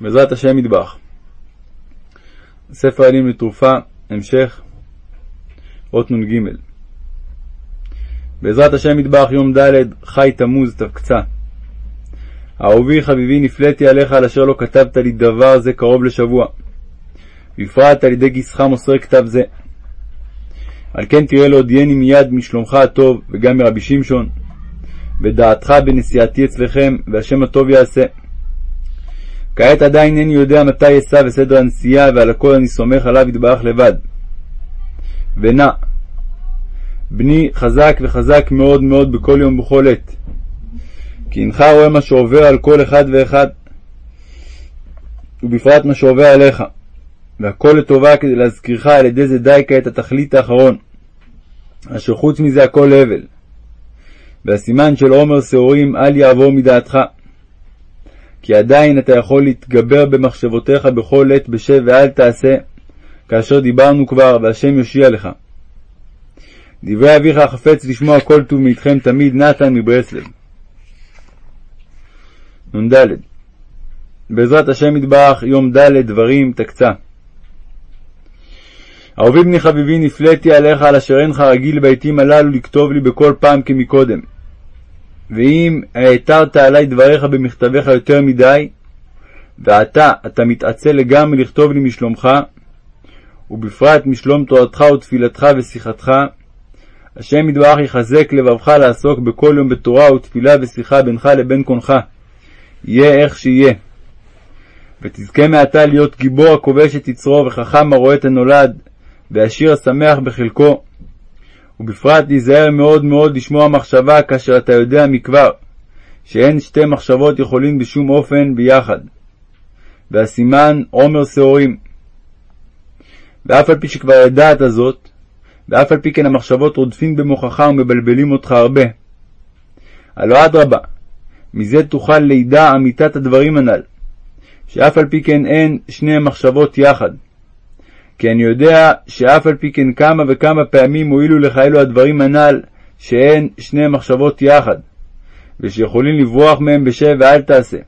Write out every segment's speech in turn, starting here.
בעזרת השם מטבח. ספר עלים לתרופה, המשך, אות נ"ג. בעזרת השם מטבח יום ד' חי תמוז תפקצה. אהובי חביבי נפלאתי עליך על אשר לא כתבת לי דבר זה קרוב לשבוע. בפרט על ידי גיסך מוסר כתב זה. על כן תראה להודיעני מיד משלומך הטוב וגם מרבי שמשון, ודעתך בנסיעתי אצלכם, והשם הטוב יעשה. כעת עדיין איני יודע מתי אסע וסדר הנסיעה, ועל הכל אני סומך עליו יתברך לבד. ונע, בני חזק וחזק מאוד מאוד בכל יום ובכל עת. כי אינך רואה מה שעובר על כל אחד ואחד, ובפרט מה שעובר עליך. והכל לטובה כדי להזכירך על ידי זה די כעת התכלית האחרון, אשר חוץ מזה הכל הבל. והסימן של עומר שעורים אל יעבור מדעתך. כי עדיין אתה יכול להתגבר במחשבותיך בכל עת בשב ואל תעשה, כאשר דיברנו כבר, והשם יושיע לך. דברי אביך החפץ לשמוע כל טוב מאיתכם תמיד, נתן מברסלב. נ"ד בעזרת השם יתברך, יום ד' דברים תקצה. אהובי בני חביבי, נפלאתי עליך על אשר אינך רגיל בעתים הללו לכתוב לי בכל פעם כמקודם. ואם העתרת עלי דבריך במכתביך יותר מדי, ועתה אתה מתעצל לגמרי לכתוב לי משלומך, ובפרט משלום תורתך ותפילתך ושיחתך, השם יתברך יחזק לבבך לעסוק בכל יום בתורה ותפילה ושיחה בינך לבין קונך. יהיה איך שיהיה. ותזכה מעתה להיות גיבור הכובש את יצרו וחכם הרואה את הנולד, ועשיר השמח בחלקו. ובפרט להיזהר מאוד מאוד לשמוע מחשבה כאשר אתה יודע מכבר, שאין שתי מחשבות יכולים בשום אופן ביחד. והסימן עומר שעורים. ואף על פי שכבר ידעת זאת, ואף על פי כן המחשבות רודפים במוחך ומבלבלים אותך הרבה. הלא אדרבה, מזה תוכל לידע אמיתת הדברים הנ"ל, שאף על פי כן אין שני המחשבות יחד. כי אני יודע שאף על פי כן כמה וכמה פעמים הועילו לך אלו הדברים הנ"ל, שאין שני מחשבות יחד, ושיכולים לברוח מהם בשב ואל תעשה.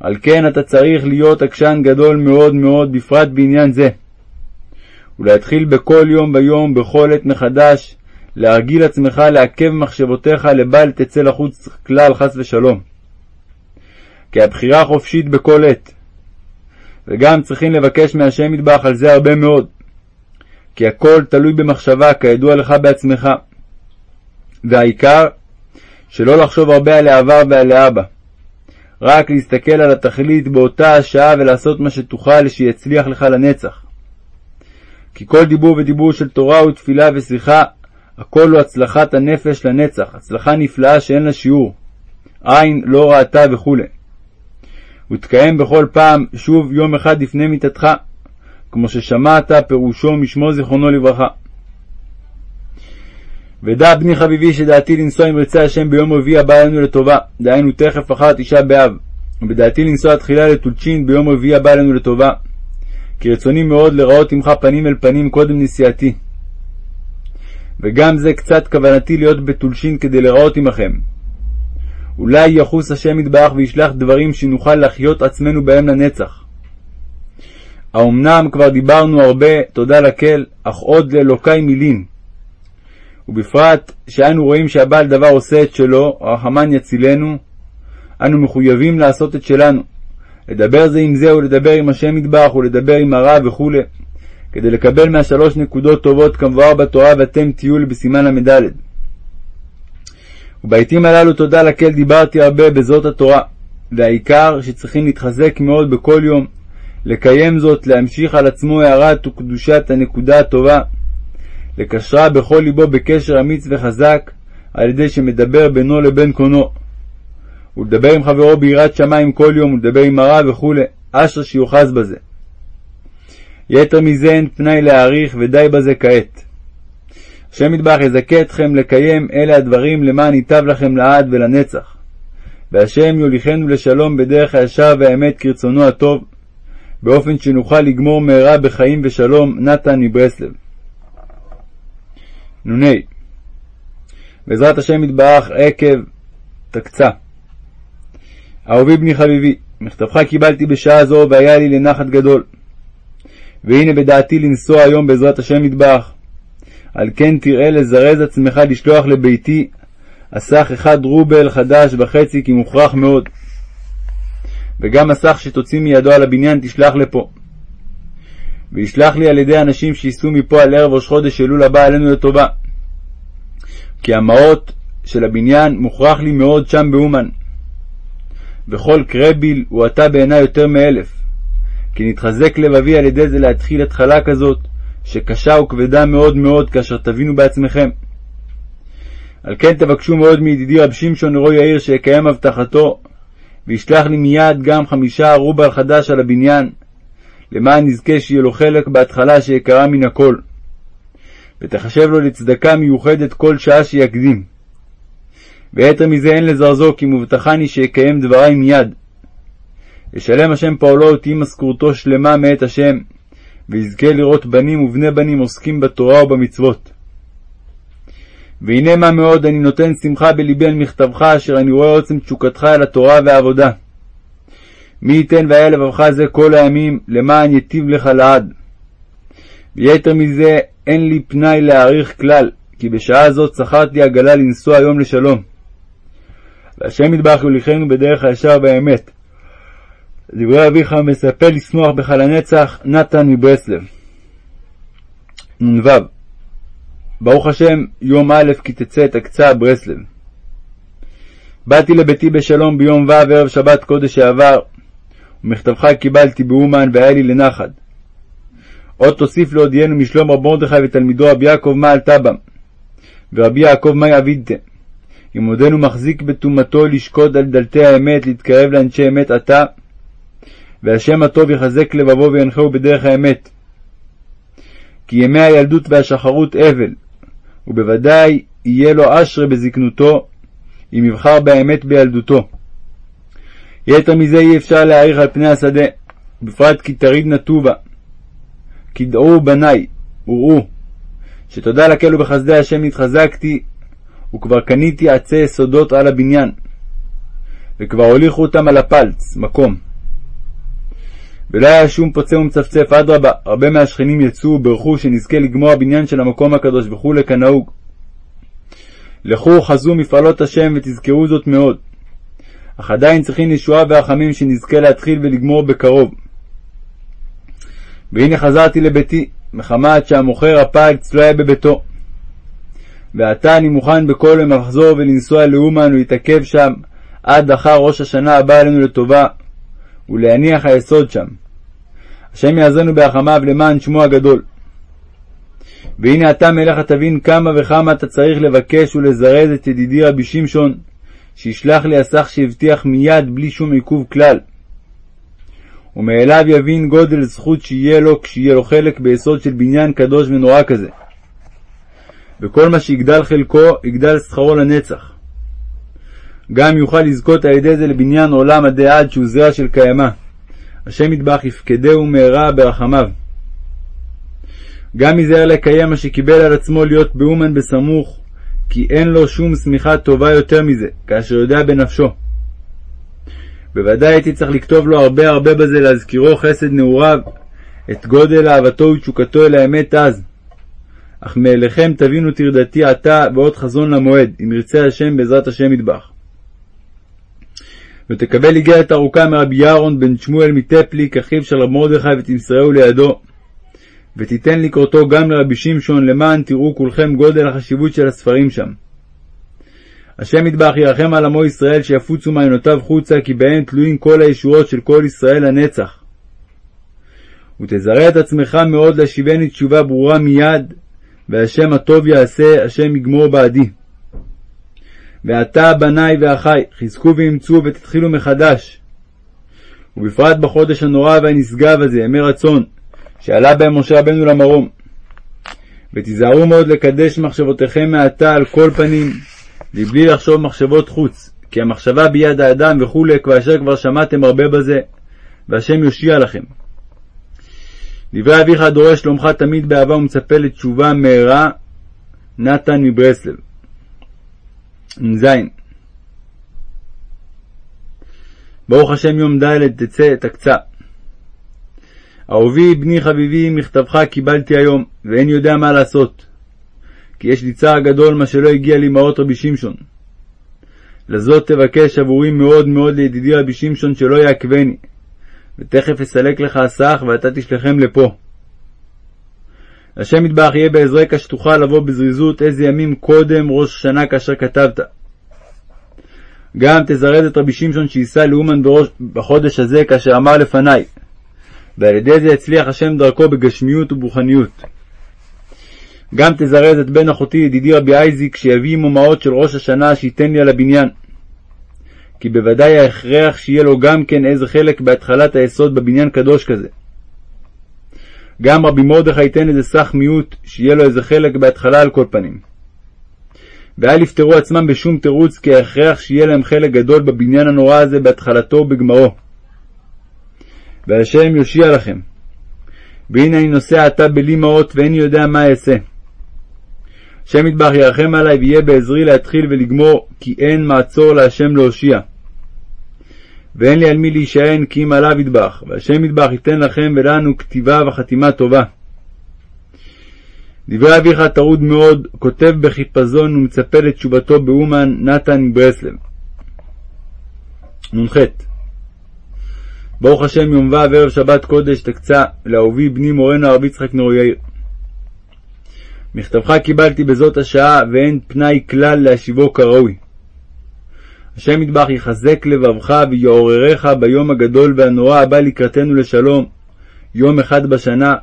על כן אתה צריך להיות עקשן גדול מאוד מאוד, בפרט בעניין זה. ולהתחיל בכל יום ויום, בכל עת מחדש, להרגיל עצמך לעכב מחשבותיך לבל תצא לחוץ כלל, חס ושלום. כי הבחירה חופשית בכל עת. וגם צריכים לבקש מהשם מטבח על זה הרבה מאוד. כי הכל תלוי במחשבה, כידוע לך בעצמך. והעיקר, שלא לחשוב הרבה על העבר ועל האבא. רק להסתכל על התכלית באותה השעה ולעשות מה שתוכל שיצליח לך לנצח. כי כל דיבור ודיבור של תורה ותפילה ושיחה, הכל הוא הצלחת הנפש לנצח, הצלחה נפלאה שאין לה שיעור. עין לא ראתה וכו'. ותקיים בכל פעם שוב יום אחד לפני מיתתך, כמו ששמעת פירושו משמו זיכרונו לברכה. ודע בני חביבי שדעתי לנסוע עם רצי השם ביום רביעי הבא לנו לטובה, דהיינו תכף אחר תשעה באב, ובדעתי לנסוע תחילה לטולצ'ין ביום רביעי הבא לנו לטובה, כי רצוני מאוד לראות עמך פנים אל פנים קודם נסיעתי. וגם זה קצת כוונתי להיות בטולשין כדי לראות עמכם, אולי יחוס השם יתברך וישלח דברים שנוכל לחיות עצמנו בהם לנצח. האמנם כבר דיברנו הרבה, תודה לקל, אך עוד לאלוקי מילין. ובפרט שאנו רואים שהבעל דבר עושה את שלו, רחמן יצילנו, אנו מחויבים לעשות את שלנו. לדבר זה עם זה ולדבר עם השם יתברך ולדבר עם הרב וכו', כדי לקבל מהשלוש נקודות טובות כמבואר בתורה ואתם תהיו לי בסימן ל"ד. ובעתים הללו תודה לקהל דיברתי הרבה בזאת התורה, והעיקר שצריכים להתחזק מאוד בכל יום, לקיים זאת, להמשיך על עצמו הערת וקדושת הנקודה הטובה, לקשרה בכל ליבו בקשר אמיץ וחזק, על ידי שמדבר בינו לבין קונו, ולדבר עם חברו ביראת שמיים כל יום, ולדבר עם הרב וכו', אשר שיוחז בזה. יתר מזה אין פנאי להעריך, ודי בזה כעת. יתברך יזכה אתכם לקיים אלה הדברים למען ייטב לכם לעד ולנצח. והשם יוליכנו לשלום בדרך הישר והאמת כרצונו הטוב, באופן שנוכל לגמור מהרה בחיים ושלום, נתן מברסלב. נ. בעזרת השם יתברך עקב תקצה. אהובי בני חביבי, מכתבך קיבלתי בשעה זו, והיה לי לנחת גדול. והנה בדעתי לנסוע היום בעזרת השם מטבח. על כן תראה לזרז עצמך לשלוח לביתי הסך אחד רובל חדש וחצי, כי מוכרח מאוד. וגם הסך שתוציא מידו על הבניין תשלח לפה. וישלח לי על ידי אנשים שייסעו מפה על ערב ראש חודש אלול הבא עלינו לטובה. כי המעות של הבניין מוכרח לי מאוד שם באומן. וכל קרביל הוא עתה בעיני יותר מאלף. כי נתחזק לבבי על ידי זה להתחיל התחלה כזאת, שקשה וכבדה מאוד מאוד, כאשר תבינו בעצמכם. על כן תבקשו מאוד מידידי רב שמשון נרו יאיר שיקיים הבטחתו, וישלח לי מיד גם חמישה רובל חדש על הבניין, למען נזכה שיהיה לו חלק בהתחלה שיקרה מן הכל. ותחשב לו לצדקה מיוחדת כל שעה שיקדים. ויתר מזה אין לזרזו, כי מובטחני שיקיים דברי מיד. ישלם השם פועלו ותהי משכורתו שלמה מאת השם, ויזכה לראות בנים ובני בנים עוסקים בתורה ובמצוות. והנה מה מאוד אני נותן שמחה בלבי על מכתבך, אשר אני רואה עוצם תשוקתך אל התורה והעבודה. מי ייתן והיה לבבך זה כל הימים, למען יטיב לך לעד. ויתר מזה, אין לי פנאי להעריך כלל, כי בשעה זאת שכרתי עגלה לנסוע היום לשלום. והשם ידבח יוליכנו בדרך הישר והאמת. דברי אביך מספר לשמוח בך לנצח, נתן מברסלב. נ"ו ברוך השם, יום א' כי תצא את הקצה ברסלב. באתי לביתי בשלום ביום ו' ערב שבת קודש שעבר, ומכתבך קיבלתי באומן והיה לי לנחת. עוד תוסיף להודיענו משלום רב מרדכי ותלמידו רבי יעקב מעל טבם, ורבי יעקב מאי עבידתה. אם עודנו מחזיק בטומאתו לשקוד על דלתי האמת, להתקרב לאנשי אמת עתה, והשם הטוב יחזק לבבו וינחהו בדרך האמת. כי ימי הילדות והשחרות אבל, ובוודאי יהיה לו אשרי בזקנותו, אם יבחר באמת בילדותו. יתר מזה אי אפשר להעריך על פני השדה, בפרט כי תריד נטובה. כי דעו בניי, וראו, שתודה לקלו בחסדי השם נתחזקתי, וכבר קניתי עצי יסודות על הבניין, וכבר הוליכו אותם על הפלץ, מקום. ולא היה שום פוצה ומצפצף, אדרבה, הרבה מהשכנים יצאו וברכו שנזכה לגמור הבניין של המקום הקדוש וכולי כנהוג. לכו חזו מפעלות השם ותזכרו זאת מאוד. אך עדיין צריכים ישועה ורחמים שנזכה להתחיל ולגמור בקרוב. והנה חזרתי לביתי, מחמת שהמוכר הפלץ לא היה בביתו. ועתה אני מוכן בכל יום לחזור ולנסוע לאומן ולהתעכב שם עד אחר ראש השנה הבא עלינו לטובה, ולהניח היסוד שם. השם יעזרנו בהחמיו למען שמו הגדול. והנה אתה מלך תבין כמה וכמה אתה צריך לבקש ולזרז את ידידי רבי שמשון, שישלח לי הסך שהבטיח מיד בלי שום עיכוב כלל. ומאליו יבין גודל זכות שיהיה לו כשיהיה לו חלק ביסוד של בניין קדוש ונורא כזה. וכל מה שיגדל חלקו, יגדל שכרו לנצח. גם יוכל לזכות על ידי זה לבניין עולם עדי עד שהוא זרע של קיימא. השם יטבח יפקדהו מהרה ברחמיו. גם ייזהר לקיים מה שקיבל על עצמו להיות באומן בסמוך, כי אין לו שום שמיכה טובה יותר מזה, כאשר יודע בנפשו. בוודאי הייתי צריך לכתוב לו הרבה הרבה בזה להזכירו חסד נעוריו, את גודל אהבתו ותשוקתו אל האמת אז. אך מאליכם תבינו טרדתי עתה ועוד חזון למועד, אם ירצה השם בעזרת השם יטבח. ותקבל איגרת ארוכה מרבי יהרון בן שמואל מטפליק, אחיו של רב מרדכי, ותמסרהו לידו. ותיתן לקרותו גם לרבי שמשון, למען תראו כולכם גודל החשיבות של הספרים שם. השם יטבח ירחם על עמו ישראל שיפוצו מעיינותיו חוצה, כי בהם תלויים כל הישועות של כל ישראל לנצח. ותזרע את עצמך מאוד להשיבני תשובה ברורה מיד, והשם הטוב יעשה, השם יגמור בעדי. ועתה בניי ואחיי, חזקו ואמצו ותתחילו מחדש. ובפרט בחודש הנורא והנשגב הזה, ימי רצון, שעלה בהם משה רבנו למרום. ותיזהרו מאוד לקדש מחשבותיכם מעתה על כל פנים, מבלי לחשוב מחשבות חוץ, כי המחשבה ביד האדם וכולי, כאשר כבר שמעתם הרבה בזה, והשם יושיע לכם. דברי אביך דורש שלומך תמיד באהבה ומצפה לתשובה מהרה, נתן מברסלב. ז. ברוך השם יום ד' תצא תקצה. אהובי בני חביבי מכתבך קיבלתי היום, ואין יודע מה לעשות. כי יש לי צער גדול מה שלא הגיע לאמהות רבי שמשון. לזאת תבקש עבורי מאוד מאוד לידידי רבי שמשון שלא יעכבני, ותכף אסלק לך הסך ואתה תשלחם לפה. השם יתברך יהיה בעזרך שתוכל לבוא בזריזות איזה ימים קודם ראש השנה כאשר כתבת. גם תזרז את רבי שמשון שייסע לאומן בראש, בחודש הזה כאשר אמר לפניי, ועל ידי זה יצליח השם דרכו בגשמיות וברוחניות. גם תזרז את בן אחותי ידידי רבי אייזיק שיביא עמו מעות של ראש השנה שייתן לי על הבניין. כי בוודאי ההכרח שיהיה לו גם כן איזה חלק בהתחלת היסוד בבניין קדוש כזה. גם רבי מרדכי ייתן איזה סך מיעוט, שיהיה לו איזה חלק בהתחלה על כל פנים. ואל יפטרו עצמם בשום תירוץ, כי ההכרח שיהיה להם חלק גדול בבניין הנורא הזה בהתחלתו ובגמרו. והשם יושיע לכם. והנה אני נוסע עתה בלי מעות ואיני יודע מה אעשה. השם יטבח ירחם עלי ויהיה בעזרי להתחיל ולגמור, כי אין מעצור להשם להושיע. ואין לי על מי להישען כי אם עליו יטבח, והשם יטבח ייתן לכם ולנו כתיבה וחתימה טובה. דברי אביך טרוד מאוד, כותב בחיפזון ומצפה לתשובתו באומן נתן מברסלב. נ"ח ברוך השם יום ו' ערב שבת קודש תקצה לאהובי בני מורנו הרב יצחק נאור יאיר. מכתבך קיבלתי בזאת השעה ואין פנאי כלל להשיבו כראוי. השם יטבח יחזק לבבך ויעוררך ביום הגדול והנורא הבא לקראתנו לשלום, יום אחד בשנה,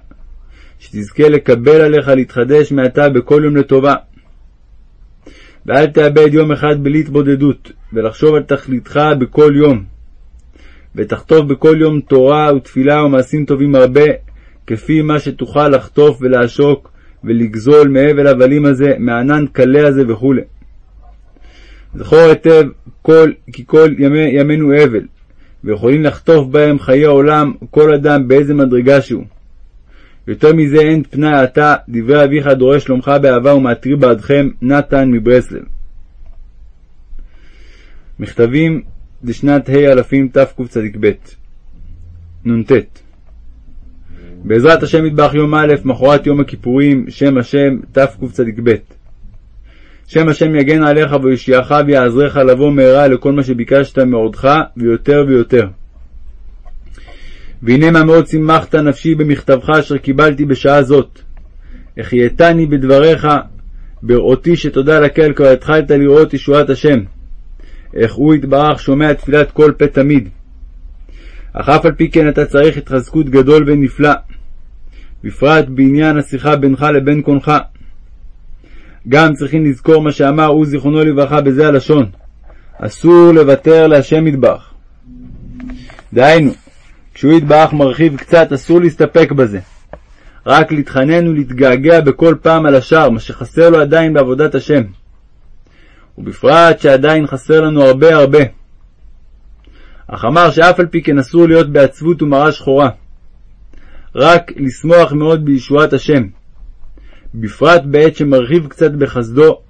שתזכה לקבל עליך להתחדש מעתה בכל יום לטובה. ואל תאבד יום אחד בלי התבודדות, ולחשוב על תכליתך בכל יום. ותכתוב בכל יום תורה ותפילה ומעשים טובים הרבה, כפי מה שתוכל לחטוף ולעשוק ולגזול מהבל הבלים הזה, מענן קלה הזה וכו'. זכור היטב כל, כי כל ימי, ימינו אבל, ויכולים לחטוף בהם חיי עולם כל אדם באיזה מדרגה שהוא. יותר מזה אין פנאי עתה, דברי אביך דורש שלומך באהבה ומעטרי בעדכם, נתן מברסלב. מכתבים לשנת ה' אלפים תקצ"ב נ"ט בעזרת השם מטבח יום א', מחרת יום הכיפורים, שם השם תקצ"ב שם השם יגן עליך ויושיעך ויעזרך לבוא מהרה לכל מה שביקשת מעודך ויותר ויותר. והנה מה מאוד שימחת נפשי במכתבך אשר קיבלתי בשעה זאת. החייתני בדבריך בראותי שתודה לקהל כבר התחלת לראות ישועת השם. איך הוא יתברך שומע תפילת כל פה תמיד. אך אף על פי כן אתה צריך התחזקות גדול ונפלא, בפרט בעניין השיחה בינך לבין קונך. גם צריכים לזכור מה שאמר הוא זיכרונו לברכה בזה הלשון, אסור לוותר להשם ידבח. דהיינו, כשהוא יתברך מרחיב קצת, אסור להסתפק בזה. רק להתחנן ולהתגעגע בכל פעם על השאר, מה שחסר לו עדיין בעבודת השם. ובפרט שעדיין חסר לנו הרבה הרבה. אך אמר שאף על פי כן אסור להיות בעצבות ומראה שחורה. רק לשמוח מאוד בישועת השם. בפרט בעת שמרחיב קצת בחסדו,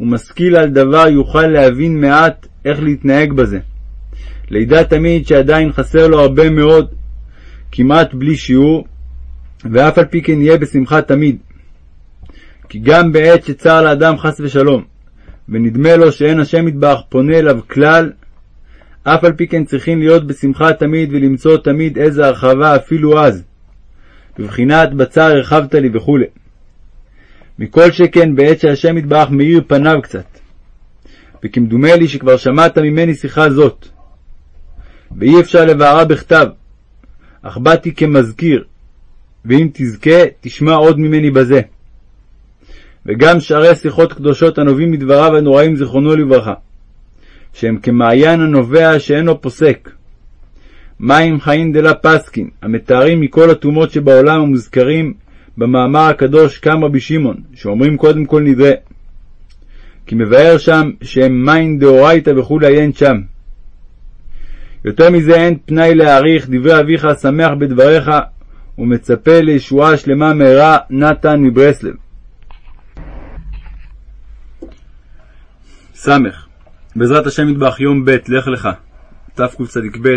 ומשכיל על דבר יוכל להבין מעט איך להתנהג בזה. לידע תמיד שעדיין חסר לו הרבה מאוד, כמעט בלי שיעור, ואף על פי כן יהיה בשמחה תמיד. כי גם בעת שצר לאדם חס ושלום, ונדמה לו שאין השם יתברך פונה אליו כלל, אף על פי כן צריכים להיות בשמחה תמיד ולמצוא תמיד איזה הרחבה אפילו אז, בבחינת בצר הרחבת לי וכו'. מכל שכן בעת שהשם יתברך מאיר פניו קצת. וכמדומה לי שכבר שמעת ממני שיחה זאת, ואי אפשר לבערה בכתב, אך באתי כמזכיר, ואם תזכה, תשמע עוד ממני בזה. וגם שערי שיחות קדושות הנובעים מדבריו הנוראים זיכרונו לברכה, שהם כמעיין הנובע שאינו פוסק. מים חיים דלה פסקין, המתארים מכל הטומאות שבעולם המוזכרים במאמר הקדוש קם רבי שמעון, שאומרים קודם כל נדרה. כי מבאר שם שהם מים דאורייתא וכולי אין שם. יותר מזה אין פנאי להעריך דברי אביך השמח בדבריך, ומצפה לישועה שלמה מהרה נתן מברסלב. ס. בעזרת השם יטבח יום ב' לך לך. תקצ"ב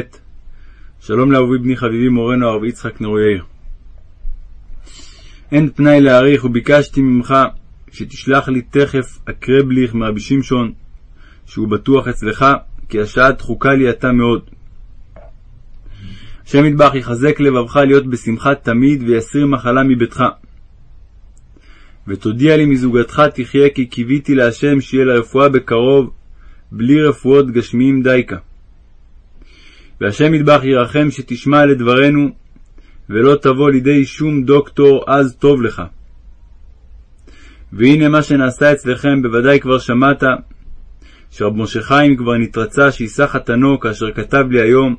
שלום לאהובי בני חביבי מורנו הרב יצחק נרו יאיר. אין פנאי להאריך וביקשתי ממך שתשלח לי תכף הקרבליך מרבי שמשון שהוא בטוח אצלך כי השעה דחוקה לי עתה מאוד. השם ידבח יחזק לבבך להיות בשמחה תמיד ויסיר מחלה מביתך. ותודיע לי מזוגתך תחיה כי קיוויתי להשם שיהיה לרפואה בקרוב בלי רפואות גשמיים דייקה. והשם ידבח ירחם שתשמע לדברנו ולא תבוא לידי שום דוקטור אז טוב לך. והנה מה שנעשה אצלכם בוודאי כבר שמעת, שרב משה חיים כבר נתרצה שיישא חתנו כאשר כתב לי היום,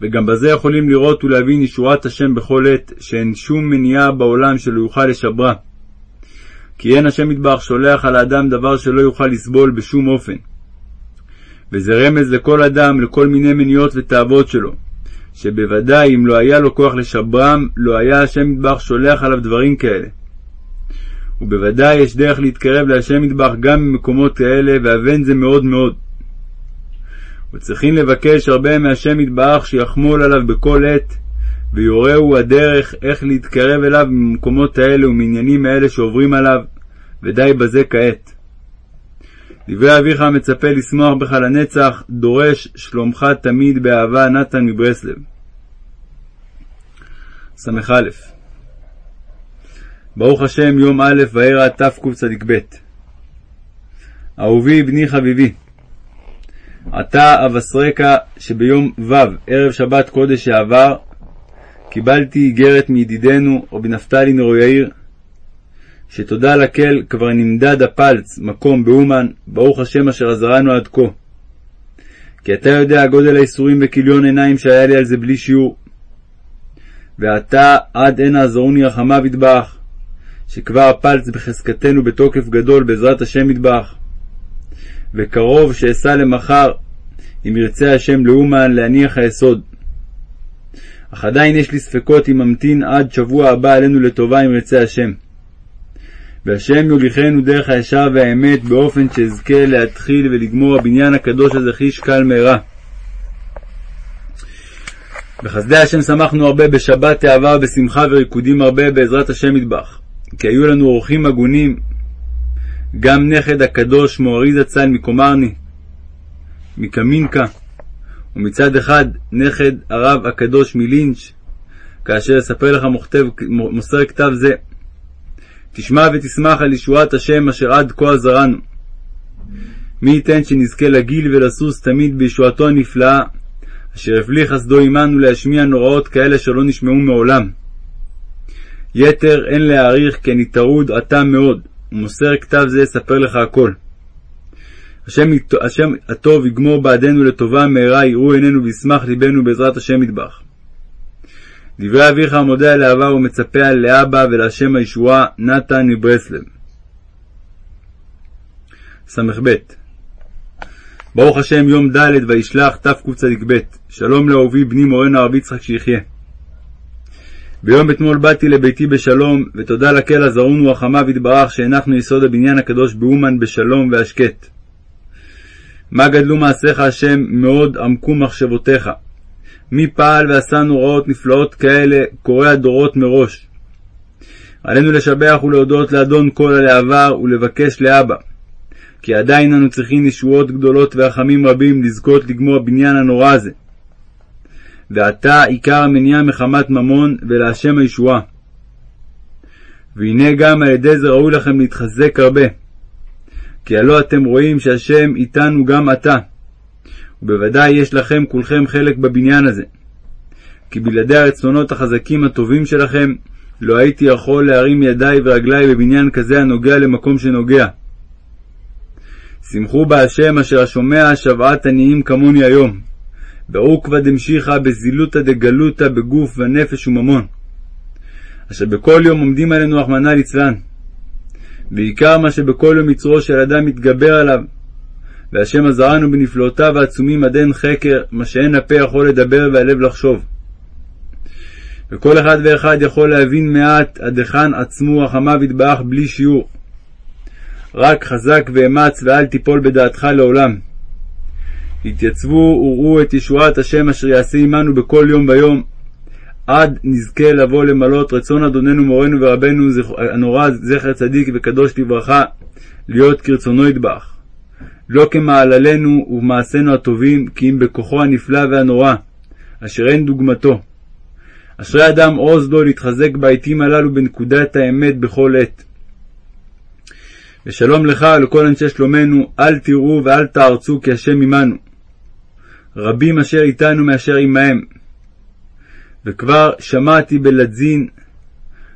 וגם בזה יכולים לראות ולהבין ישועת השם בכל עת, שאין שום מניעה בעולם שלא יוכל לשברה. כי אין השם מטבח שולח על האדם דבר שלא יוכל לסבול בשום אופן. וזה רמז לכל אדם, לכל מיני מניעות ותאוות שלו, שבוודאי אם לא היה לו כוח לשברם, לא היה השם מטבח שולח עליו דברים כאלה. ובוודאי יש דרך להתקרב להשם מטבח גם במקומות כאלה, ואבן זה מאוד מאוד. וצריכים לבקש הרבה מהשם יתברך שיחמול עליו בכל עת, ויורהו הדרך איך להתקרב אליו ממקומות האלה ומעניינים האלה שעוברים עליו, ודי בזה כעת. דברי אביך המצפה לשמוח בך לנצח, דורש שלומך תמיד באהבה נתן מברסלב. ס"א ברוך השם יום א' וארא תקצ"ב אהובי בני חביבי עתה אבשרקה שביום ו' ערב שבת קודש שעבר קיבלתי איגרת מידידנו רבי נפתלי נרו יאיר שתודה לקל כבר נמדד הפלץ מקום באומן ברוך השם אשר עזרנו עד כה כי אתה יודע גודל האיסורים וכיליון עיניים שהיה לי על זה בלי שיעור ועתה עד הנה עזרוני רחמיו ידבח שכבר הפלץ בחזקתנו בתוקף גדול בעזרת השם ידבח וקרוב שאשא למחר, אם ירצה השם לאומן, להניח היסוד. אך עדיין יש לי ספקות אם ממתין עד שבוע הבא עלינו לטובה אם ירצה השם. והשם יוליכנו דרך הישר והאמת באופן שאזכה להתחיל ולגמור הבניין הקדוש הזה חיש קל מהרה. בחסדי השם שמחנו הרבה בשבת תאווה ובשמחה וריקודים הרבה בעזרת השם מטבח, כי היו לנו אורחים הגונים גם נכד הקדוש מוארי זצ"ל מקומרני, מקמינקה, ומצד אחד נכד הרב הקדוש מלינץ', כאשר אספר לך מוכתב, מוסר כתב זה. תשמע ותשמח על ישועת השם אשר עד כה עזרנו. מי ייתן שנזכה לגיל ולסוס תמיד בישועתו הנפלאה, אשר הבליך חסדו עמנו להשמיע נוראות כאלה שלא נשמעו מעולם. יתר אין להעריך כי אני טרוד עתה מאוד, ומוסר כתב זה יספר לך הכל. השם, השם הטוב יגמור בעדנו לטובה מהרה, יראו עינינו וישמח ליבנו בעזרת השם ידבח. דברי אביך המודה על העבר ומצפה לאבא ולהשם הישועה, נתן מברסלב. ס"ב ברוך השם יום ד' וישלח תקצ"ב שלום לאהובי בני מורנו הרב יצחק שיחיה. ביום אתמול באתי לביתי בשלום, ותודה לקל עזרונו רחמיו יתברך שהנחנו יסוד הבניין הקדוש באומן בשלום והשקט. מה גדלו מעשיך השם, מאוד עמקו מחשבותיך. מי פעל ועשה נוראות נפלאות כאלה, קורא הדורות מראש. עלינו לשבח ולהודות לאדון כל העבר ולבקש לאבא. כי עדיין אנו צריכים ישועות גדולות ורחמים רבים לזכות לגמור הבניין הנורא הזה. ועתה עיקר המניעה מחמת ממון ולהשם הישועה. והנה גם על ידי זה ראוי לכם להתחזק הרבה. כי הלא אתם רואים שהשם איתנו גם עתה, ובוודאי יש לכם כולכם חלק בבניין הזה. כי בלעדי הרצונות החזקים הטובים שלכם, לא הייתי יכול להרים ידיי ורגליי בבניין כזה הנוגע למקום שנוגע. שמחו בהשם אשר השומע שוועת עניים כמוני היום. בעוקבא דמשיחא בזילותא דגלותא בגוף ונפש וממון, אשר בכל יום עומדים עלינו רחמנא ליצלן. ועיקר מה שבכל יום יצרו של אדם מתגבר עליו, והשם עזרנו בנפלאותיו העצומים עד אין חקר, מה שאין הפה יכול לדבר והלב לחשוב. וכל אחד ואחד יכול להבין מעט עד היכן עצמו רחמיו יתברך בלי שיעור. רק חזק ואמץ ואל תיפול בדעתך לעולם. התייצבו וראו את ישועת השם אשר יעשה עמנו בכל יום ויום, עד נזכה לבוא למלות רצון אדוננו מורנו ורבנו הנורא זכר צדיק וקדוש לברכה, להיות כרצונו ידבח. לא כמעללנו ובמעשינו הטובים, כי אם בכוחו הנפלא והנורא, אשר אין דוגמתו. אשרי אדם עוז לו להתחזק בעתים הללו בנקודת האמת בכל עת. ושלום לך ולכל אנשי שלומנו, אל תראו ואל תערצו כי השם עמנו. רבים אשר איתנו מאשר עמהם. וכבר שמעתי בלדזין,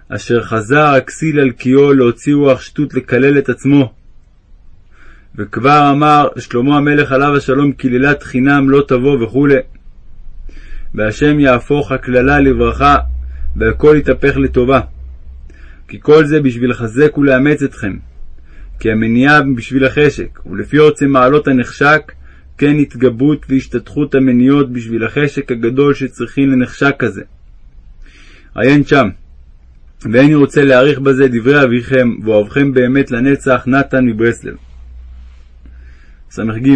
אשר חזר הכסיל על קיאו להוציא רוח שטות לקלל את עצמו. וכבר אמר שלמה המלך עליו השלום קללת חינם לא תבוא וכו'. והשם יהפוך הקללה לברכה, והכל יתהפך לטובה. כי כל זה בשביל לחזק ולאמץ אתכם. כי המניעה בשביל החשק, ולפי עוצם מעלות הנחשק, כן התגברות והשתתחות המניעות בשביל החשק הגדול שצריכים לנחשק כזה. עיין שם. ואיני רוצה להאריך בזה דברי אביכם, ואוהבכם באמת לנצח, נתן מברסלב. ס"ג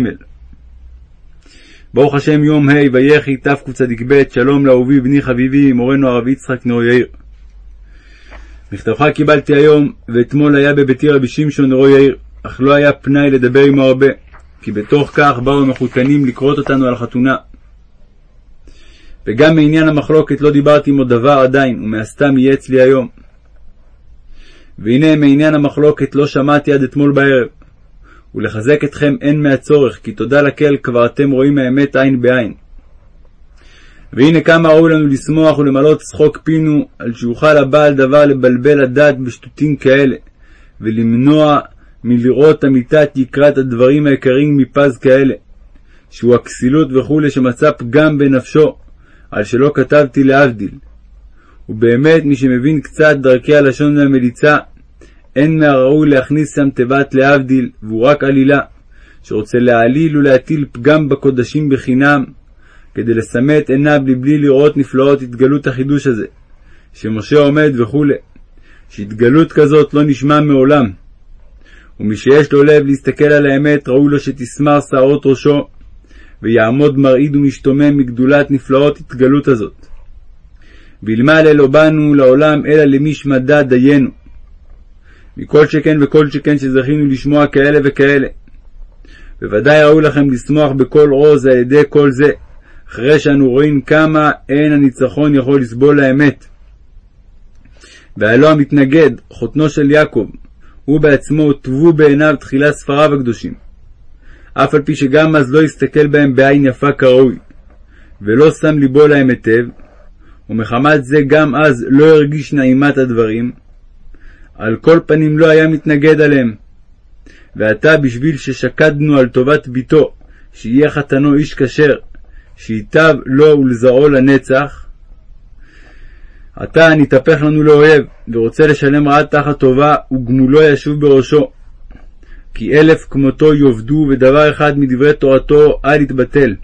ברוך השם יום ה' ויחי תקצ"ב שלום לאהובי בני חביבי מורנו הרב יצחק נאור יאיר. מכתבך קיבלתי היום ואתמול היה בביתי רבי שמשון נאור יאיר אך לא היה פנאי לדבר עמו הרבה כי בתוך כך באו המחותנים לקרות אותנו על החתונה. וגם מעניין המחלוקת לא דיברתי עמו דבר עדיין ומהסתם יהיה אצלי היום. והנה מעניין המחלוקת לא שמעתי עד אתמול בערב ולחזק אתכם אין מהצורך, כי תודה לקל כבר אתם רואים האמת עין בעין. והנה כמה ראוי לנו לשמוח ולמלות צחוק פינו, על שיוכל הבעל דבר לבלבל הדעת בשטותים כאלה, ולמנוע מלראות אמיתת יקרת הדברים היקרים מפז כאלה, שהוא הכסילות וכולי שמצא פגם בנפשו, על שלא כתבתי להבדיל. ובאמת מי שמבין קצת דרכי הלשון והמליצה, אין מהראוי להכניס שם תיבת להבדיל, והוא רק עלילה, שרוצה להעליל ולהטיל פגם בקודשים בחינם, כדי לסמא את עיניו לבלי לראות נפלאות התגלות החידוש הזה, שמשה עומד וכו', שהתגלות כזאת לא נשמע מעולם. ומי שיש לו לב להסתכל על האמת, ראוי לו שתסמר שערות ראשו, ויעמוד מרעיד ומשתומם מגדולת נפלאות התגלות הזאת. וילמד לא באנו לעולם אלא למי שמדע דיינו. מכל שכן וכל שכן שזכינו לשמוע כאלה וכאלה. בוודאי ראוי לכם לשמוח בכל עוז על ידי כל זה, אחרי שאנו רואים כמה אין הניצחון יכול לסבול האמת. והלא המתנגד, חותנו של יעקב, הוא בעצמו הוטבו בעיניו תחילה ספריו הקדושים. אף על פי שגם אז לא הסתכל בהם בעין יפה כראוי, ולא שם ליבו להם היטב, ומחמת זה גם אז לא הרגיש נעימת הדברים, על כל פנים לא היה מתנגד עליהם. ועתה בשביל ששקדנו על טובת ביתו, שיהיה חתנו איש כשר, שייטב לו ולזרעו לנצח, עתה נתהפך לנו לאויב, ורוצה לשלם רעת תחת טובה, וגמולו ישוב בראשו. כי אלף כמותו יאבדו, ודבר אחד מדברי תורתו אל יתבטל.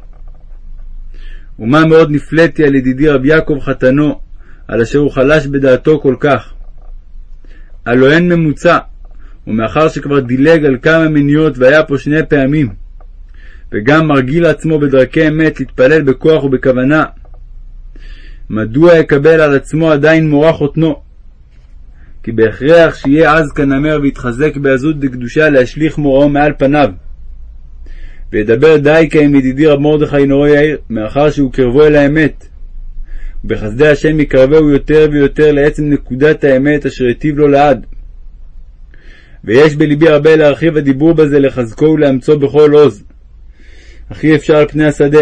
ומה מאוד נפלאתי על ידידי רבי יעקב חתנו, על אשר הוא חלש בדעתו כל כך. הלא אין ממוצע, ומאחר שכבר דילג על כמה מניות והיה פה שני פעמים, וגם מרגיל עצמו בדרכי אמת להתפלל בכוח ובכוונה, מדוע יקבל על עצמו עדיין מורה חותנו? כי בהכרח שיהיה עז כנמר ויתחזק בעזות דקדושה להשליך מוראו מעל פניו. וידבר דייקה עם ידידי רב מרדכי נורו יאיר, מאחר שהוא קרבו אל האמת, ובחסדי השם יקרבהו יותר ויותר לעצם נקודת האמת אשר היטיב לו לעד. ויש בלבי הרבה להרחיב הדיבור בזה, לחזקו ולאמצו בכל עוז. אך אי אפשר על פני השדה.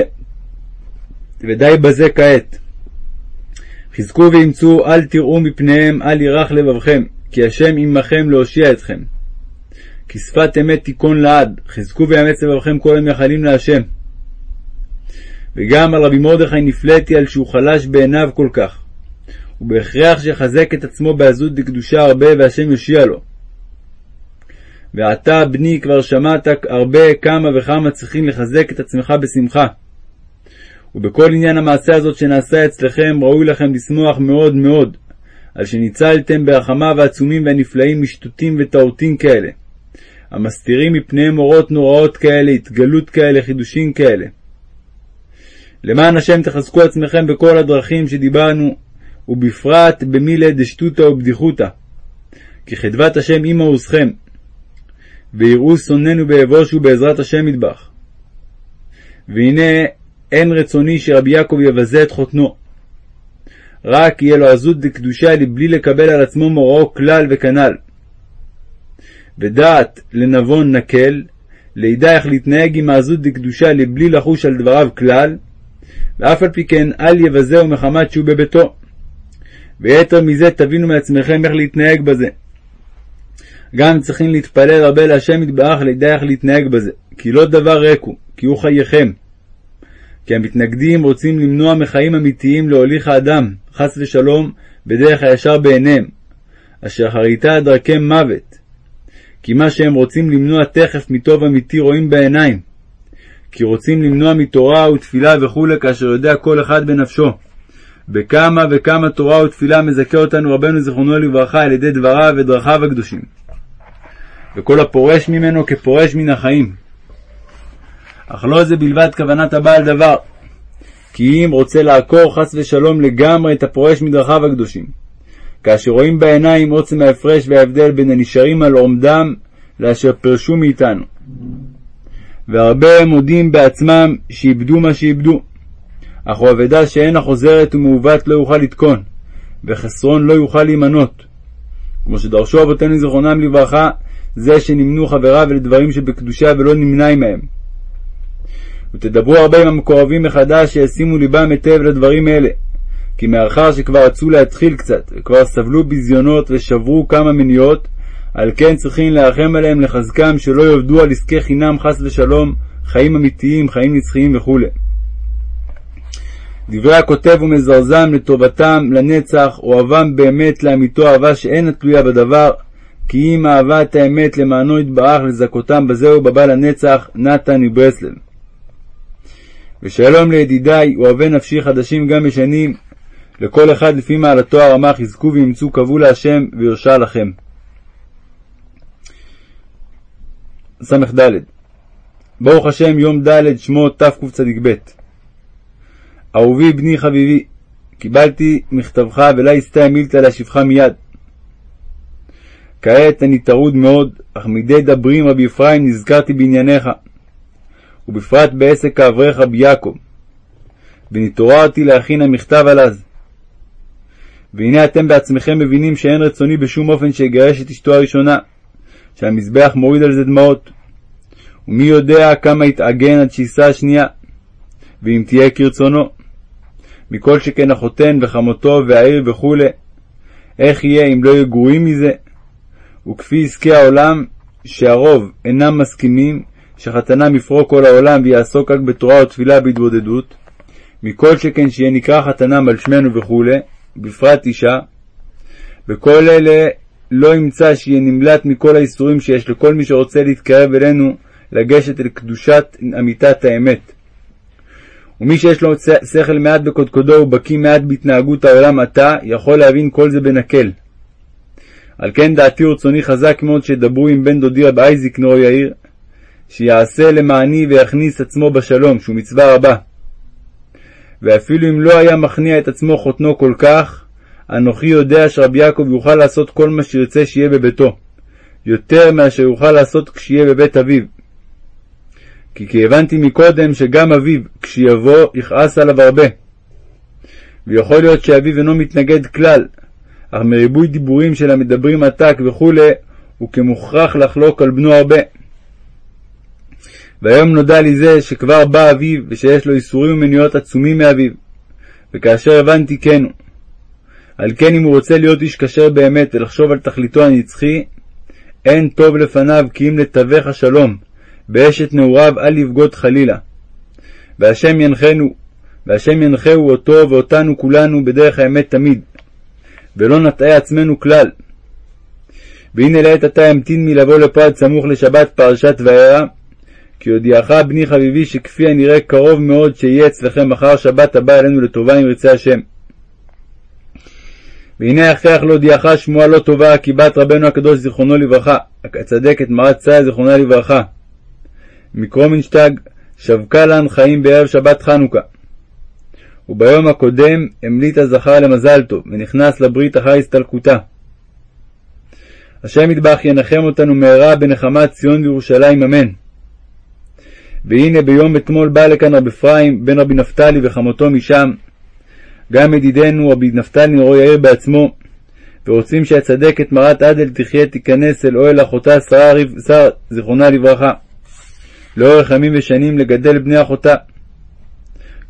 ודי בזה כעת. חזקו ואמצו, אל תראו מפניהם, אל ירח לבבכם, כי השם עמכם להושיע אתכם. כי שפת אמת תיכון לעד, חזקו ויאמץ לבבכם כל המייחלים להשם. וגם על רבי מרדכי נפלאתי על שהוא חלש בעיניו כל כך. ובהכרח שיחזק את עצמו בעזות דקדושה הרבה, והשם יושיע לו. ועתה, בני, כבר שמעת הרבה כמה וכמה צריכים לחזק את עצמך בשמחה. ובכל עניין המעשה הזאת שנעשה אצלכם, ראוי לכם לשמוח מאוד מאוד, על שניצלתם ברחמיו העצומים והנפלאים משטותים וטעותים כאלה, המסתירים מפניהם אורות נוראות כאלה, התגלות כאלה, חידושים כאלה. למען השם תחזקו עצמכם בכל הדרכים שדיברנו, ובפרט במילי דשטותא ובדיחותא. כי חדבת השם עמה עוזכם, ויראו שונאינו ביבושו בעזרת השם מטבח. והנה אין רצוני שרבי יעקב יבזה את חותנו. רק יהיה לו עזות דקדושה לבלי לקבל על עצמו מוראו כלל וכנ"ל. ודעת לנבון נקל, לידע איך להתנהג עם העזות דקדושה לבלי לחוש על דבריו כלל, ואף על פי כן אל יבזהו מחמת שהוא בביתו. ויתר מזה תבינו מעצמכם איך להתנהג בזה. גם צריכים להתפלל הרבה להשם יתברך לידע איך להתנהג בזה, כי לא דבר ריק הוא, כי הוא חייכם. כי המתנגדים רוצים למנוע מחיים אמיתיים להוליך האדם, חס ושלום, בדרך הישר בעיניהם, אשר אחריתה דרכי מוות. כי מה שהם רוצים למנוע תכף מטוב אמיתי רואים בעיניים. כי רוצים למנוע מתורה ותפילה וכולי, כאשר יודע כל אחד בנפשו. בכמה וכמה תורה ותפילה מזכה אותנו רבנו זיכרונו לברכה על ידי דבריו ודרכיו הקדושים. וכל הפורש ממנו כפורש מן החיים. אך לא זה בלבד כוונת הבעל דבר, כי אם רוצה לעקור חס ושלום לגמרי את הפורש מדרכיו הקדושים, כאשר רואים בעיניים עוצם ההפרש וההבדל בין הנשארים על עומדם לאשר פרשו מאיתנו. והרבה מודים בעצמם שאיבדו מה שאיבדו, אך הוא אבדה שאין החוזרת ומעוות לא יוכל לתקון, וחסרון לא יוכל להימנות. כמו שדרשו אבותינו זיכרונם לברכה, זה שנמנו חבריו לדברים שבקדושה ולא נמנע עמהם. ותדברו הרבה עם המקורבים מחדש שישימו ליבם היטב לדברים אלה, כי מאחר שכבר רצו להתחיל קצת, וכבר סבלו ביזיונות ושברו כמה מניות, על כן צריכים להרחם עליהם לחזקם שלא יאבדו על עסקי חינם חס ושלום, חיים אמיתיים, חיים נצחיים וכו'. דברי הכותב ומזרזם לטובתם לנצח, אוהבם באמת לאמיתו אהבה שאין התלויה בדבר, כי אם אהבת האמת למענו יתברך לזכותם בזהו בבא לנצח, נתן מברסלב. ושלום לידידיי, אוהבי נפשי חדשים גם ישנים, לכל אחד לפי מעלתו הרמה חזקו ואמצו קבו להשם וירשע לכם. ס"ד ברוך השם יום ד' שמו תקצ"ב אהובי בני חביבי, קיבלתי מכתבך ולא יסתיים מילתא להשיבך מיד. כעת אני טרוד מאוד, אך מדי דברים רבי אפרים נזכרתי בענייניך, ובפרט בעסק האברך רבי יעקב, ונתעוררתי להכין המכתב על אז. והנה אתם בעצמכם מבינים שאין רצוני בשום אופן שיגרש את אשתו הראשונה, שהמזבח מוריד על זה דמעות. ומי יודע כמה יתעגן עד שיישא השנייה, ואם תהיה כרצונו. מכל שכן החותן וחמותו והעיר וכו', איך יהיה אם לא יהיו גרועים מזה? וכפי עסקי העולם, שהרוב אינם מסכימים שחתנם יפרוק כל העולם ויעסוק רק בתורה ותפילה בהתבודדות, מכל שכן שיהיה נקרא חתנם על שמנו וכו', בפרט אישה, וכל אלה לא ימצא שיהיה נמלט מכל האיסורים שיש לכל מי שרוצה להתקרב אלינו לגשת אל קדושת אמיתת האמת. ומי שיש לו שכל מעט בקודקודו ובקיא מעט בהתנהגות העולם עתה, יכול להבין כל זה בנקל. על כן דעתי ורצוני חזק מאוד שידברו עם בן דודי רב אייזיק נור יאיר, שיעשה למעני ויכניס עצמו בשלום, שהוא מצווה רבה. ואפילו אם לא היה מכניע את עצמו חותנו כל כך, אנוכי יודע שרבי יעקב יוכל לעשות כל מה שירצה שיהיה בביתו, יותר מאשר יוכל לעשות כשיהיה בבית אביו. כי כי הבנתי מקודם שגם אביו, כשיבוא, יכעס עליו הרבה. ויכול להיות שאביו אינו מתנגד כלל, אך מריבוי דיבורים של המדברים עתק וכו', הוא כמוכרח לחלוק על בנו הרבה. והיום נודע לי זה שכבר בא אביו, ושיש לו איסורים ומניעות עצומים מאביו. וכאשר הבנתי כן הוא. על כן אם הוא רוצה להיות איש כשר באמת ולחשוב על תכליתו הנצחי, אין טוב לפניו כי אם לתווך השלום, באשת נעוריו אל יבגוד חלילה. והשם ינחנו, והשם ינחהו אותו ואותנו כולנו בדרך האמת תמיד, ולא נטעה עצמנו כלל. והנה לעת עתה ימתין מלבוא עד סמוך לשבת פרשת וארא, כי הודיעך בני חביבי שכפי הנראה קרוב מאוד שיהיה אצלכם מחר שבת הבא עלינו לטובה אם ירצה השם. והנה הכרח להודיעך שמועה לא טובה, כי בת רבנו הקדוש זיכרונו לברכה, הצדקת מרת ציה זיכרונה לברכה, מקרומנשטג, שבקה לן חיים בערב שבת חנוכה. וביום הקודם המליט הזכר למזל טוב, ונכנס לברית אחר הסתלקותה. השם ידבח ינחם אותנו מהרה בנחמת ציון וירושלים, אמן. והנה ביום אתמול בא לכאן רב אפרים בן רבי נפתלי וחמותו משם, גם ידידנו רבי נפתלי נורו יאיר בעצמו, ורוצים שהצדקת מרת עדל תחיה תיכנס אל אוהל אחותה שרה שר זיכרונה לברכה, לאורך ימים ושנים לגדל בני אחותה.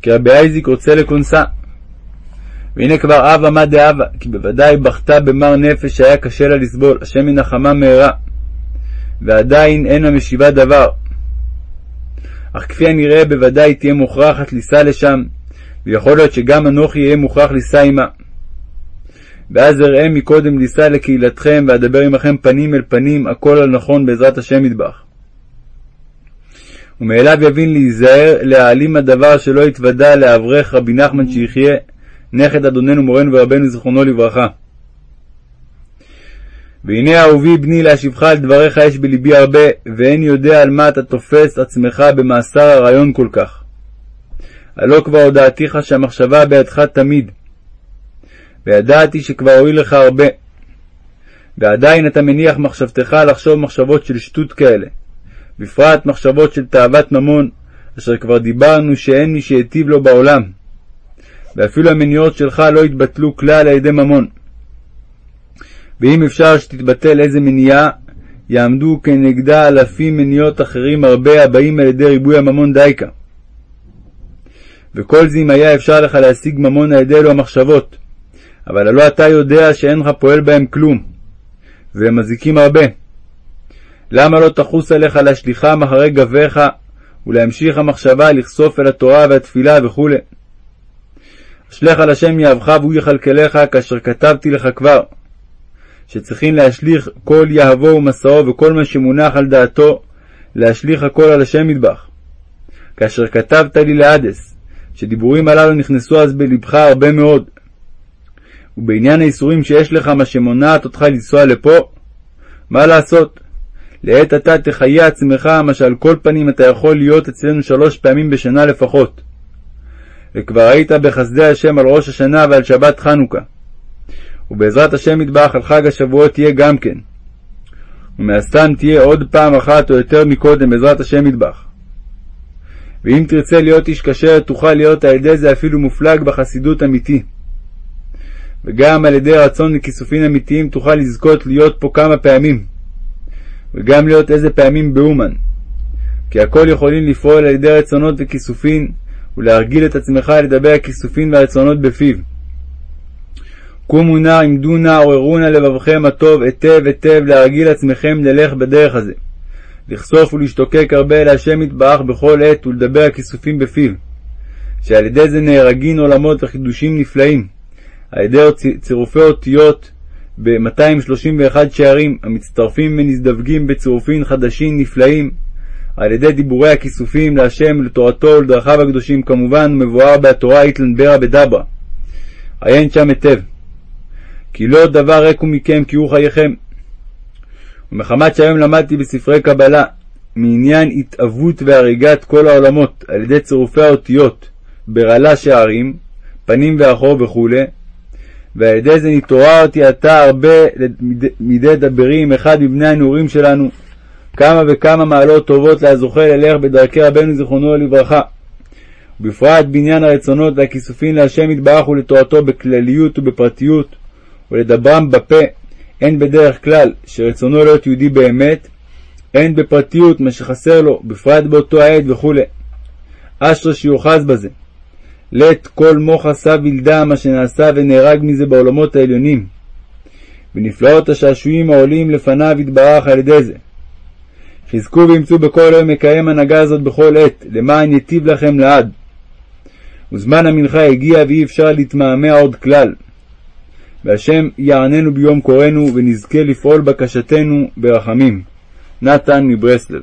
כי רבי אייזיק רוצה לכונסה. והנה כבר אב עמד דאבה, כי בוודאי בכתה במר נפש שהיה קשה לה לסבול, השם ינחמה מהרה, ועדיין אין לה משיבה דבר. אך כפי הנראה בוודאי תהיה מוכרחת לישא לשם, ויכול להיות שגם אנוכי אהיה מוכרח לישא עמה. ואז אראה מקודם לישא לקהילתכם, ואדבר עמכם פנים אל פנים, הכל על נכון בעזרת השם ידבח. ומאליו יבין להיזהר להעלים הדבר שלא יתוודע לאברך רבי נחמן שיחיה, נכד אדוננו מורנו ורבנו זיכרונו לברכה. והנה אהובי בני להשיבך על דבריך יש בלבי הרבה, ואין יודע על מה אתה תופס עצמך במאסר הרעיון כל כך. הלא כבר הודעתיך שהמחשבה בידך תמיד, וידעתי שכבר הועיל לך הרבה. ועדיין אתה מניח מחשבתך לחשוב מחשבות של שטות כאלה, בפרט מחשבות של תאוות ממון, אשר כבר דיברנו שאין מי שהיטיב לו בעולם, ואפילו המניעות שלך לא יתבטלו כלל על ידי ממון. ואם אפשר שתתבטל איזה מניעה, יעמדו כנגדה אלפים מניעות אחרים הרבה הבאים על ידי ריבוי הממון דייקה. וכל זה אם היה אפשר לך להשיג ממון על ידי אלו המחשבות, אבל הלא אתה יודע שאין לך פועל בהם כלום, והם מזיקים הרבה. למה לא תחוס עליך להשליכם אחרי גביך, ולהמשיך המחשבה לכסוף אל התורה והתפילה וכו'. אשליך על השם יהבך והוא יכלכלך, כאשר כתבתי לך כבר, שצריכים להשליך כל יהבו ומסעו וכל מה שמונח על דעתו, להשליך הכל על השם מטבח. כאשר כתבת לי לעדס, שדיבורים הללו נכנסו אז בלבך הרבה מאוד. ובעניין האיסורים שיש לך, מה שמונעת אותך לנסוע לפה, מה לעשות? לעת עתה תחיה עצמך, מה שעל כל פנים אתה יכול להיות אצלנו שלוש פעמים בשנה לפחות. וכבר היית בחסדי השם על ראש השנה ועל שבת חנוכה. ובעזרת השם יתברך על חג השבועות תהיה גם כן. ומהסתם תהיה עוד פעם אחת או יותר מקודם בעזרת השם יתברך. ואם תרצה להיות איש כשר, תוכל להיות על ידי זה אפילו מופלג בחסידות אמיתי. וגם על ידי רצון לכיסופים אמיתיים תוכל לזכות להיות פה כמה פעמים. וגם להיות איזה פעמים באומן. כי הכל יכולים לפעול על ידי רצונות וכיסופין, ולהרגיל את עצמך לדבר הכיסופין והרצונות בפיו. קומו נא, עמדו נא, עוררו נא לבבכם הטוב, היטב היטב להרגיל עצמכם ללך בדרך הזה. לחשוף ולהשתוקק הרבה אל השם יתברך בכל עת ולדבר הכיסופים בפיו, שעל ידי זה נהרגין עולמות וחידושים נפלאים, על ידי צירופי אותיות ב-231 שערים המצטרפים ונזדווגים בצירופים חדשים נפלאים, על ידי דיבורי הכיסופים להשם ולתורתו ולדרכיו הקדושים כמובן מבואר בהתורה איתלן ברא בדברה. עיין שם היטב. כי לא דבר ריק הוא מכם כי הוא חייכם. ומחמת שהיום למדתי בספרי קבלה מעניין התאבות והריגת כל העולמות על ידי צירופי האותיות ברלה שערים, פנים ואחור וכו', ועל ידי זה נתעוררתי עתה הרבה מידי דברים אחד מבני הנעורים שלנו, כמה וכמה מעלות טובות להזוכה ללך בדרכי רבנו זיכרונו לברכה. ובפרט בעניין הרצונות והכיסופים להשם יתברך ולתורתו בכלליות ובפרטיות, ולדברם בפה, הן בדרך כלל שרצונו להיות יהודי באמת, הן בפרטיות מה שחסר לו, בפרט באותו העת וכו'. אשרי שיוחז בזה. לית כל מוח עשה וילדה מה שנעשה ונהרג מזה בעולמות העליונים. ונפלאות השעשועים העולים לפניו יתברך על ידי זה. חזקו ואמצו בכל יום מקיים הנהגה הזאת בכל עת, למען יטיב לכם לעד. וזמן המנחה הגיע ואי אפשר להתמהמה עוד כלל. והשם יעננו ביום קוראנו ונזכה לפעול בקשתנו ברחמים. נתן מברסלב